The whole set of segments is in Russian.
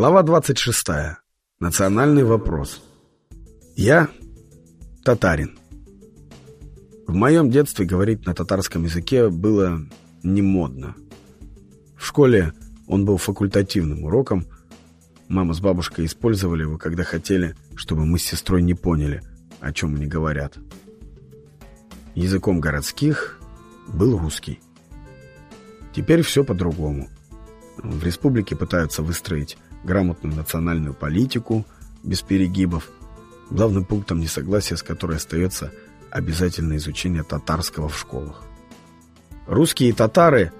Глава 26. Национальный вопрос. Я татарин. В моем детстве говорить на татарском языке было не модно. В школе он был факультативным уроком. Мама с бабушкой использовали его, когда хотели, чтобы мы с сестрой не поняли, о чем они говорят. Языком городских был русский. Теперь все по-другому. В республике пытаются выстроить грамотную национальную политику без перегибов, главным пунктом несогласия с которой остается обязательное изучение татарского в школах. Русские и татары,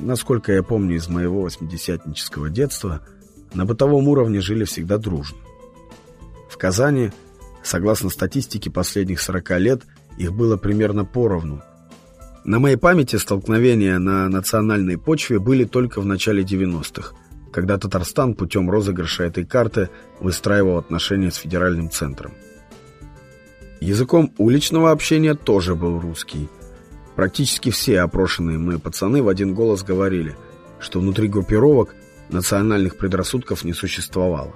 насколько я помню из моего восьмидесятнического детства, на бытовом уровне жили всегда дружно. В Казани, согласно статистике последних 40 лет, их было примерно поровну. На моей памяти столкновения на национальной почве были только в начале 90-х – когда Татарстан путем розыгрыша этой карты выстраивал отношения с федеральным центром. Языком уличного общения тоже был русский. Практически все опрошенные мной пацаны в один голос говорили, что внутри группировок национальных предрассудков не существовало.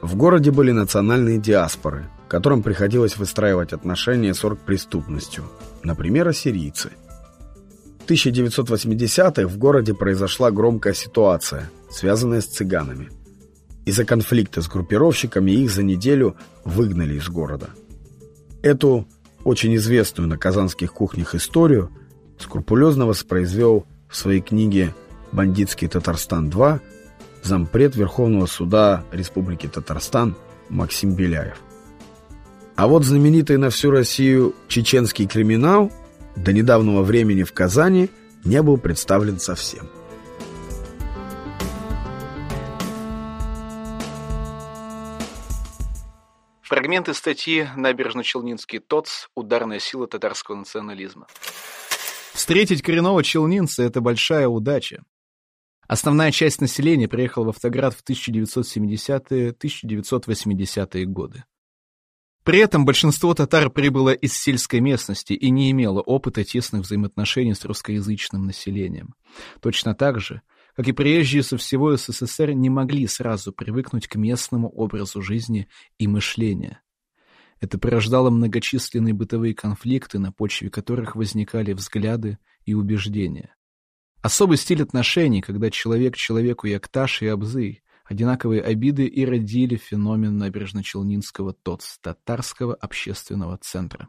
В городе были национальные диаспоры, которым приходилось выстраивать отношения с оргпреступностью, например, ассирийцы. В 1980-х в городе произошла громкая ситуация – связанная с цыганами. Из-за конфликта с группировщиками их за неделю выгнали из города. Эту очень известную на казанских кухнях историю скрупулезно воспроизвел в своей книге «Бандитский Татарстан-2» зампред Верховного суда Республики Татарстан Максим Беляев. А вот знаменитый на всю Россию чеченский криминал до недавнего времени в Казани не был представлен совсем. Фрагменты статьи «Набережно-Челнинский ТОЦ. Ударная сила татарского национализма». Встретить коренного челнинца – это большая удача. Основная часть населения приехала в Автоград в 1970-1980-е годы. При этом большинство татар прибыло из сельской местности и не имело опыта тесных взаимоотношений с русскоязычным населением. Точно так же как и приезжие со всего СССР, не могли сразу привыкнуть к местному образу жизни и мышления. Это порождало многочисленные бытовые конфликты, на почве которых возникали взгляды и убеждения. Особый стиль отношений, когда человек человеку якташ и абзы, одинаковые обиды и родили феномен набережно-челнинского ТОЦ, татарского общественного центра.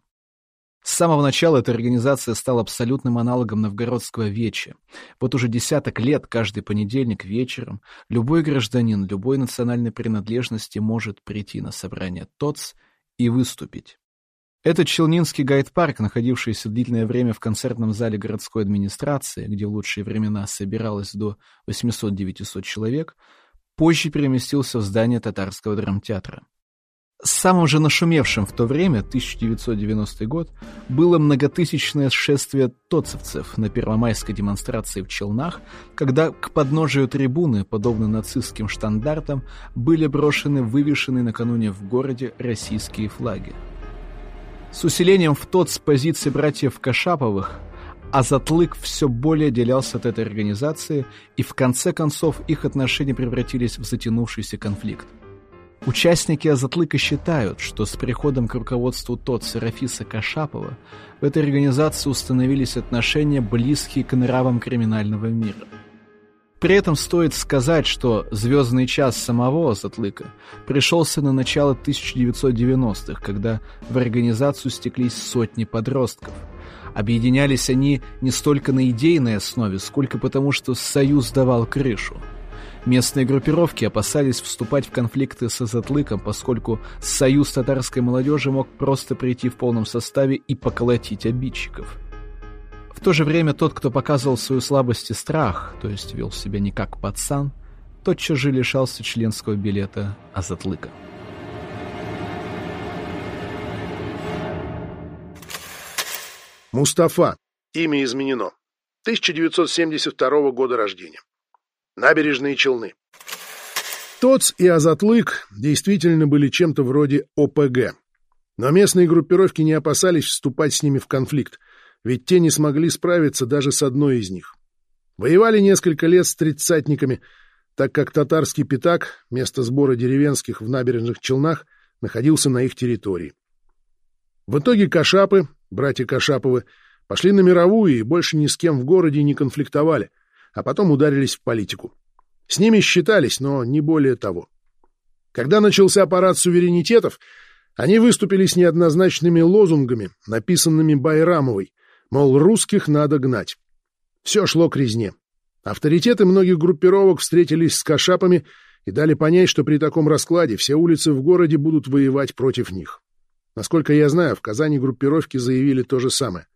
С самого начала эта организация стала абсолютным аналогом новгородского веча. Вот уже десяток лет каждый понедельник вечером любой гражданин любой национальной принадлежности может прийти на собрание ТОЦ и выступить. Этот Челнинский гайд-парк, находившийся длительное время в концертном зале городской администрации, где в лучшие времена собиралось до 800-900 человек, позже переместился в здание татарского драмтеатра. Самым же нашумевшим в то время, 1990 год, было многотысячное шествие тоцевцев на первомайской демонстрации в Челнах, когда к подножию трибуны, подобно нацистским штандартам, были брошены вывешенные накануне в городе российские флаги. С усилением в ТОЦ позиции братьев Кашаповых Азатлык все более отделялся от этой организации, и в конце концов их отношения превратились в затянувшийся конфликт. Участники Азатлыка считают, что с приходом к руководству ТОТ Серафиса Кашапова в этой организации установились отношения, близкие к нравам криминального мира. При этом стоит сказать, что «звездный час» самого Азатлыка пришелся на начало 1990-х, когда в организацию стеклись сотни подростков. Объединялись они не столько на идейной основе, сколько потому, что Союз давал крышу – Местные группировки опасались вступать в конфликты с Азатлыком, поскольку союз татарской молодежи мог просто прийти в полном составе и поколотить обидчиков. В то же время тот, кто показывал свою слабость и страх, то есть вел себя не как пацан, тотчас же лишался членского билета Азатлыка. Мустафа. Имя изменено. 1972 года рождения. Набережные Челны. ТОЦ и Азатлык действительно были чем-то вроде ОПГ. Но местные группировки не опасались вступать с ними в конфликт, ведь те не смогли справиться даже с одной из них. Воевали несколько лет с тридцатниками, так как татарский пятак, место сбора деревенских в набережных Челнах, находился на их территории. В итоге Кашапы, братья Кашаповы, пошли на мировую и больше ни с кем в городе не конфликтовали, а потом ударились в политику. С ними считались, но не более того. Когда начался парад суверенитетов, они выступили с неоднозначными лозунгами, написанными Байрамовой, мол, русских надо гнать. Все шло к резне. Авторитеты многих группировок встретились с кашапами и дали понять, что при таком раскладе все улицы в городе будут воевать против них. Насколько я знаю, в Казани группировки заявили то же самое.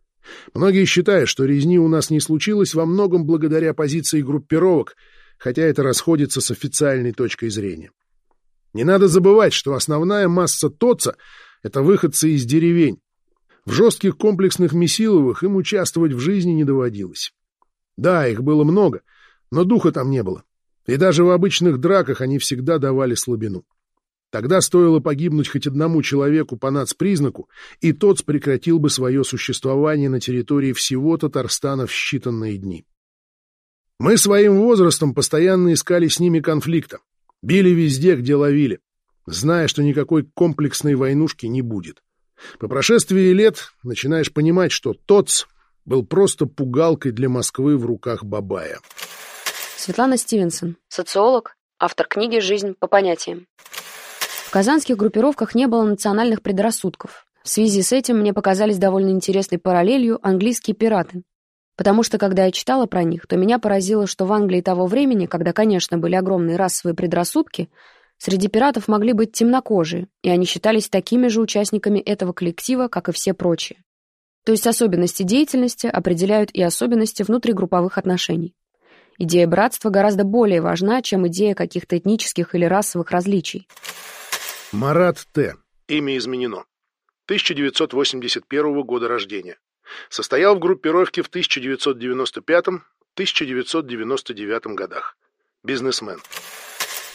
Многие считают, что резни у нас не случилось во многом благодаря позиции группировок, хотя это расходится с официальной точкой зрения. Не надо забывать, что основная масса ТОЦа — это выходцы из деревень. В жестких комплексных месиловых им участвовать в жизни не доводилось. Да, их было много, но духа там не было. И даже в обычных драках они всегда давали слабину. Тогда стоило погибнуть хоть одному человеку по нацпризнаку, и тот прекратил бы свое существование на территории всего Татарстана в считанные дни. Мы своим возрастом постоянно искали с ними конфликта, били везде, где ловили, зная, что никакой комплексной войнушки не будет. По прошествии лет начинаешь понимать, что ТОЦ был просто пугалкой для Москвы в руках Бабая. Светлана Стивенсон, социолог, автор книги «Жизнь по понятиям». В казанских группировках не было национальных предрассудков. В связи с этим мне показались довольно интересной параллелью английские пираты. Потому что, когда я читала про них, то меня поразило, что в Англии того времени, когда, конечно, были огромные расовые предрассудки, среди пиратов могли быть темнокожие, и они считались такими же участниками этого коллектива, как и все прочие. То есть особенности деятельности определяют и особенности внутригрупповых отношений. Идея братства гораздо более важна, чем идея каких-то этнических или расовых различий. Марат Т. Имя изменено. 1981 года рождения. Состоял в группировке в 1995-1999 годах. Бизнесмен.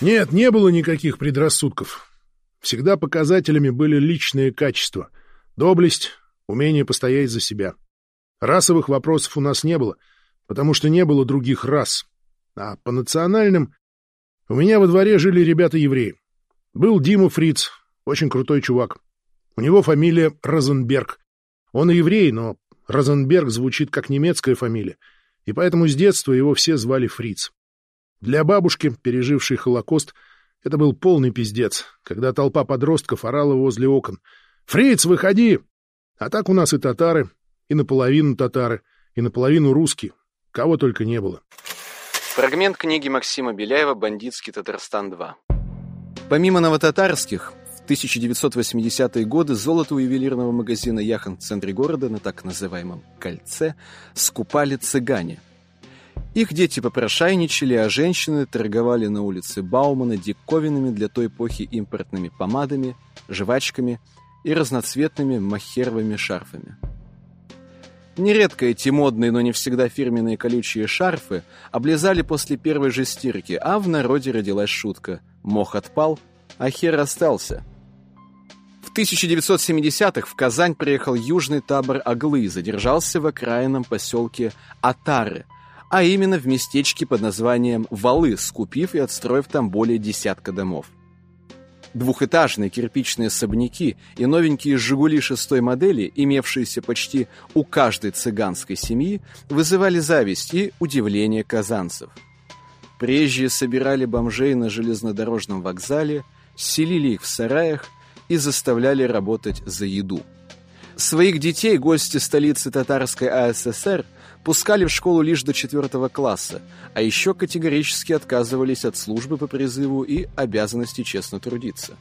Нет, не было никаких предрассудков. Всегда показателями были личные качества. Доблесть, умение постоять за себя. Расовых вопросов у нас не было, потому что не было других рас. А по национальным... У меня во дворе жили ребята-евреи. Был Дима Фриц, очень крутой чувак. У него фамилия Розенберг. Он и еврей, но Розенберг звучит как немецкая фамилия, и поэтому с детства его все звали Фриц. Для бабушки, пережившей Холокост, это был полный пиздец, когда толпа подростков орала возле окон. «Фриц, выходи!» А так у нас и татары, и наполовину татары, и наполовину русские. Кого только не было. Фрагмент книги Максима Беляева «Бандитский Татарстан-2». Помимо новотатарских, в 1980-е годы золото у ювелирного магазина Яхан в центре города на так называемом «Кольце» скупали цыгане. Их дети попрошайничали, а женщины торговали на улице Баумана диковинами для той эпохи импортными помадами, жвачками и разноцветными махеровыми шарфами. Нередко эти модные, но не всегда фирменные колючие шарфы облизали после первой же стирки, а в народе родилась шутка – Мох отпал, а хер остался. В 1970-х в Казань приехал южный табор Аглы и задержался в окраинном поселке Атары, а именно в местечке под названием Валы, скупив и отстроив там более десятка домов. Двухэтажные кирпичные особняки и новенькие «Жигули» шестой модели, имевшиеся почти у каждой цыганской семьи, вызывали зависть и удивление казанцев – Приезжие собирали бомжей на железнодорожном вокзале, селили их в сараях и заставляли работать за еду. Своих детей гости столицы татарской АССР пускали в школу лишь до четвертого класса, а еще категорически отказывались от службы по призыву и обязанности честно трудиться.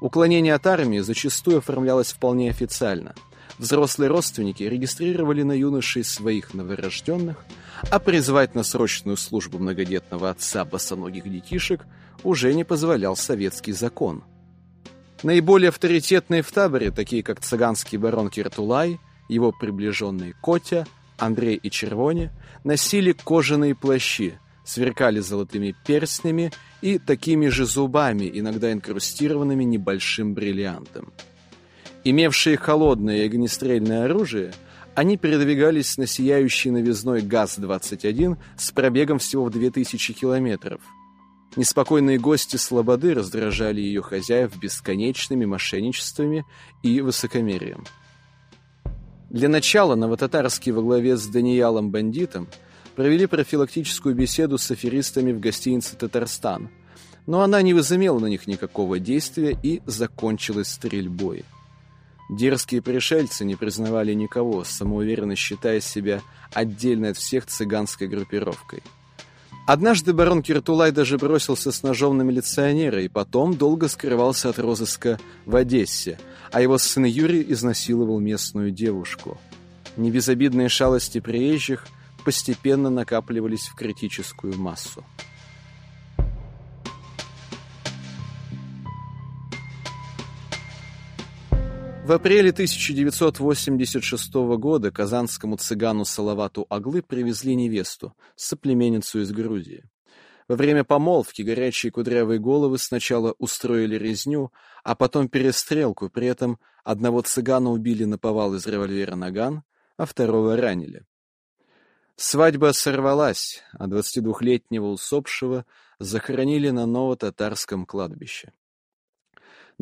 Уклонение от армии зачастую оформлялось вполне официально. Взрослые родственники регистрировали на юношей своих новорожденных – а призвать на срочную службу многодетного отца босоногих детишек уже не позволял советский закон. Наиболее авторитетные в таборе, такие как цыганский барон Киртулай, его приближенные Котя, Андрей и Червоне, носили кожаные плащи, сверкали золотыми перстнями и такими же зубами, иногда инкрустированными небольшим бриллиантом. Имевшие холодное и огнестрельное оружие – Они передвигались на сияющий новизной ГАЗ-21 с пробегом всего в 2000 километров. Неспокойные гости Слободы раздражали ее хозяев бесконечными мошенничествами и высокомерием. Для начала новотатарские во главе с Даниялом Бандитом провели профилактическую беседу с аферистами в гостинице «Татарстан», но она не возымела на них никакого действия и закончилась стрельбой. Дерзкие пришельцы не признавали никого, самоуверенно считая себя отдельно от всех цыганской группировкой. Однажды барон Киртулай даже бросился с ножом на милиционера и потом долго скрывался от розыска в Одессе, а его сын Юрий изнасиловал местную девушку. Небезобидные шалости приезжих постепенно накапливались в критическую массу. В апреле 1986 года казанскому цыгану Салавату Аглы привезли невесту, соплеменницу из Грузии. Во время помолвки горячие кудрявые головы сначала устроили резню, а потом перестрелку, при этом одного цыгана убили на повал из револьвера «Наган», а второго ранили. Свадьба сорвалась, а 22-летнего усопшего захоронили на ново-татарском кладбище.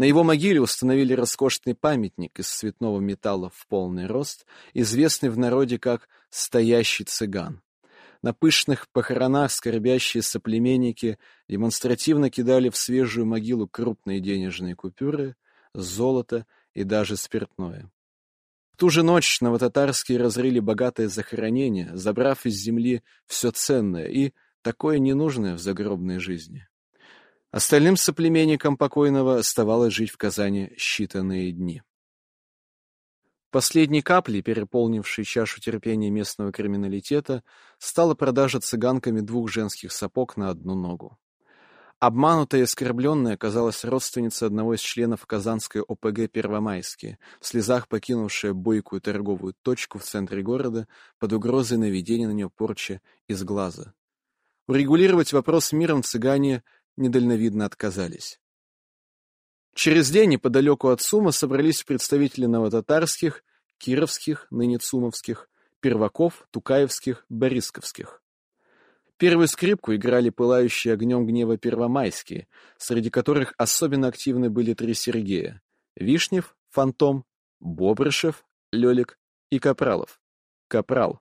На его могиле установили роскошный памятник из цветного металла в полный рост, известный в народе как «стоящий цыган». На пышных похоронах скорбящие соплеменники демонстративно кидали в свежую могилу крупные денежные купюры, золото и даже спиртное. В ту же ночь новотатарские разрыли богатое захоронение, забрав из земли все ценное и такое ненужное в загробной жизни. Остальным соплеменникам покойного оставалось жить в Казани считанные дни. Последней каплей, переполнившей чашу терпения местного криминалитета, стала продажа цыганками двух женских сапог на одну ногу. Обманутая и оскорбленная оказалась родственница одного из членов казанской ОПГ «Первомайские», в слезах покинувшая бойкую торговую точку в центре города под угрозой наведения на нее порчи из глаза. Урегулировать вопрос миром цыгане недальновидно отказались. Через день неподалеку от Сума собрались представители новотатарских, кировских, ныне цумовских, перваков, тукаевских, борисковских. Первую скрипку играли пылающие огнем гнева первомайские, среди которых особенно активны были три Сергея — Вишнев, Фантом, Бобрышев, Лёлик и Капралов. Капрал.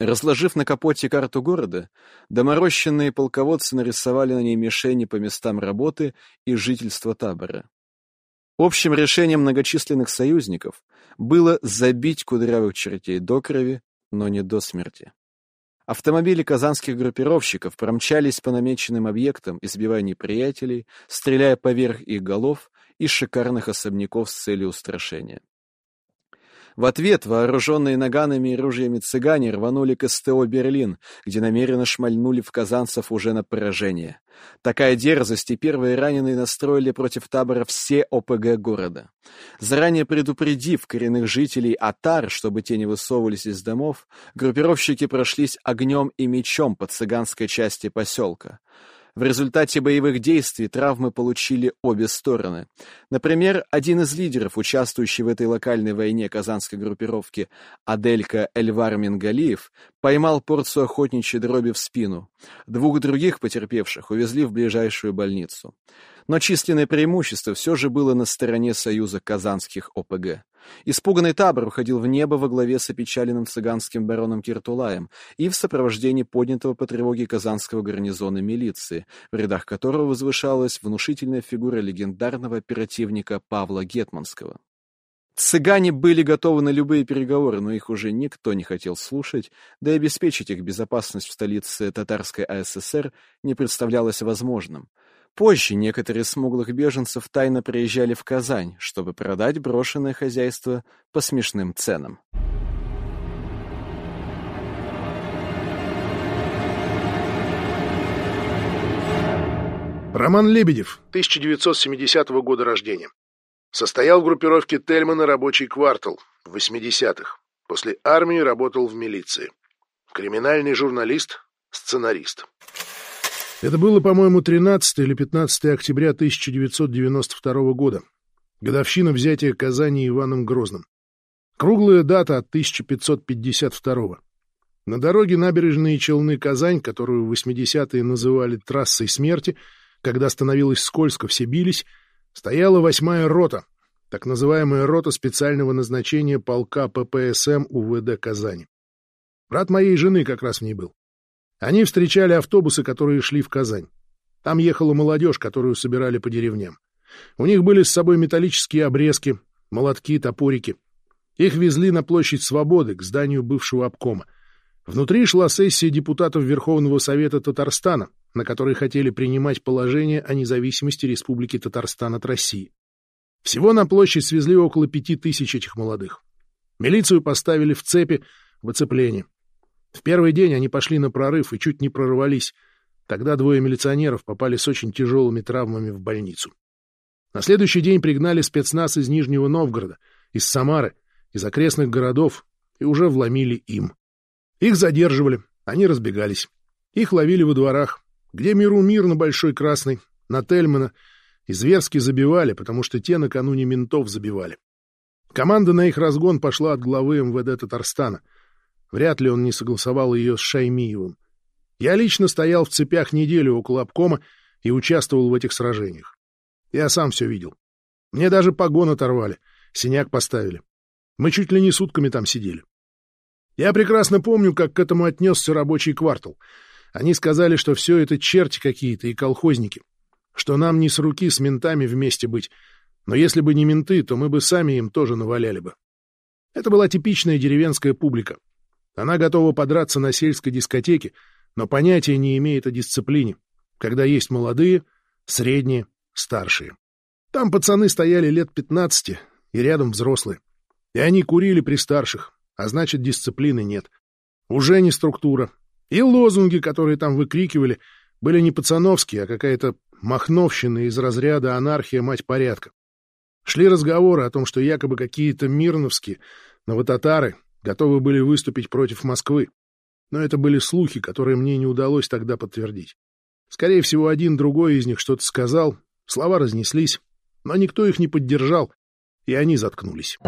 Разложив на капоте карту города, доморощенные полководцы нарисовали на ней мишени по местам работы и жительства табора. Общим решением многочисленных союзников было забить кудрявых чертей до крови, но не до смерти. Автомобили казанских группировщиков промчались по намеченным объектам, избивая неприятелей, стреляя поверх их голов из шикарных особняков с целью устрашения. В ответ вооруженные наганами и ружьями цыгане рванули к СТО «Берлин», где намеренно шмальнули в казанцев уже на поражение. Такая дерзость и первые раненые настроили против табора все ОПГ города. Заранее предупредив коренных жителей Атар, чтобы те не высовывались из домов, группировщики прошлись огнем и мечом по цыганской части поселка. В результате боевых действий травмы получили обе стороны. Например, один из лидеров, участвующий в этой локальной войне казанской группировки, Аделька Эльвар Мингалиев, поймал порцию охотничьей дроби в спину. Двух других потерпевших увезли в ближайшую больницу. Но численное преимущество все же было на стороне союза казанских ОПГ. Испуганный табор уходил в небо во главе с опечаленным цыганским бароном Киртулаем и в сопровождении поднятого по тревоге казанского гарнизона милиции, в рядах которого возвышалась внушительная фигура легендарного оперативника Павла Гетманского. Цыгане были готовы на любые переговоры, но их уже никто не хотел слушать, да и обеспечить их безопасность в столице татарской АССР не представлялось возможным. Позже некоторые смуглых беженцев тайно приезжали в Казань, чтобы продать брошенное хозяйство по смешным ценам. Роман Лебедев, 1970 года рождения. Состоял в группировке Тельмана «Рабочий квартал» в 80-х. После армии работал в милиции. Криминальный журналист, сценарист. Это было, по-моему, 13 или 15 октября 1992 года, годовщина взятия Казани Иваном Грозным. Круглая дата от 1552 На дороге набережные Челны-Казань, которую в 80-е называли «трассой смерти», когда становилось скользко, все бились, стояла восьмая рота, так называемая рота специального назначения полка ППСМ УВД Казани. Брат моей жены как раз в ней был. Они встречали автобусы, которые шли в Казань. Там ехала молодежь, которую собирали по деревням. У них были с собой металлические обрезки, молотки, топорики. Их везли на площадь Свободы, к зданию бывшего обкома. Внутри шла сессия депутатов Верховного Совета Татарстана, на которой хотели принимать положение о независимости Республики Татарстан от России. Всего на площадь свезли около пяти тысяч этих молодых. Милицию поставили в цепи, в оцепление. В первый день они пошли на прорыв и чуть не прорвались. Тогда двое милиционеров попали с очень тяжелыми травмами в больницу. На следующий день пригнали спецназ из Нижнего Новгорода, из Самары, из окрестных городов и уже вломили им. Их задерживали, они разбегались. Их ловили во дворах, где миру мир на Большой Красной, на Тельмана, и зверски забивали, потому что те накануне ментов забивали. Команда на их разгон пошла от главы МВД Татарстана — Вряд ли он не согласовал ее с Шаймиевым. Я лично стоял в цепях неделю около обкома и участвовал в этих сражениях. Я сам все видел. Мне даже погон оторвали, синяк поставили. Мы чуть ли не сутками там сидели. Я прекрасно помню, как к этому отнесся рабочий квартал. Они сказали, что все это черти какие-то и колхозники, что нам не с руки с ментами вместе быть, но если бы не менты, то мы бы сами им тоже наваляли бы. Это была типичная деревенская публика. Она готова подраться на сельской дискотеке, но понятия не имеет о дисциплине, когда есть молодые, средние, старшие. Там пацаны стояли лет пятнадцати, и рядом взрослые. И они курили при старших, а значит, дисциплины нет. Уже не структура. И лозунги, которые там выкрикивали, были не пацановские, а какая-то махновщина из разряда анархия, мать порядка. Шли разговоры о том, что якобы какие-то мирновские, новотатары готовы были выступить против Москвы. Но это были слухи, которые мне не удалось тогда подтвердить. Скорее всего, один другой из них что-то сказал, слова разнеслись, но никто их не поддержал, и они заткнулись.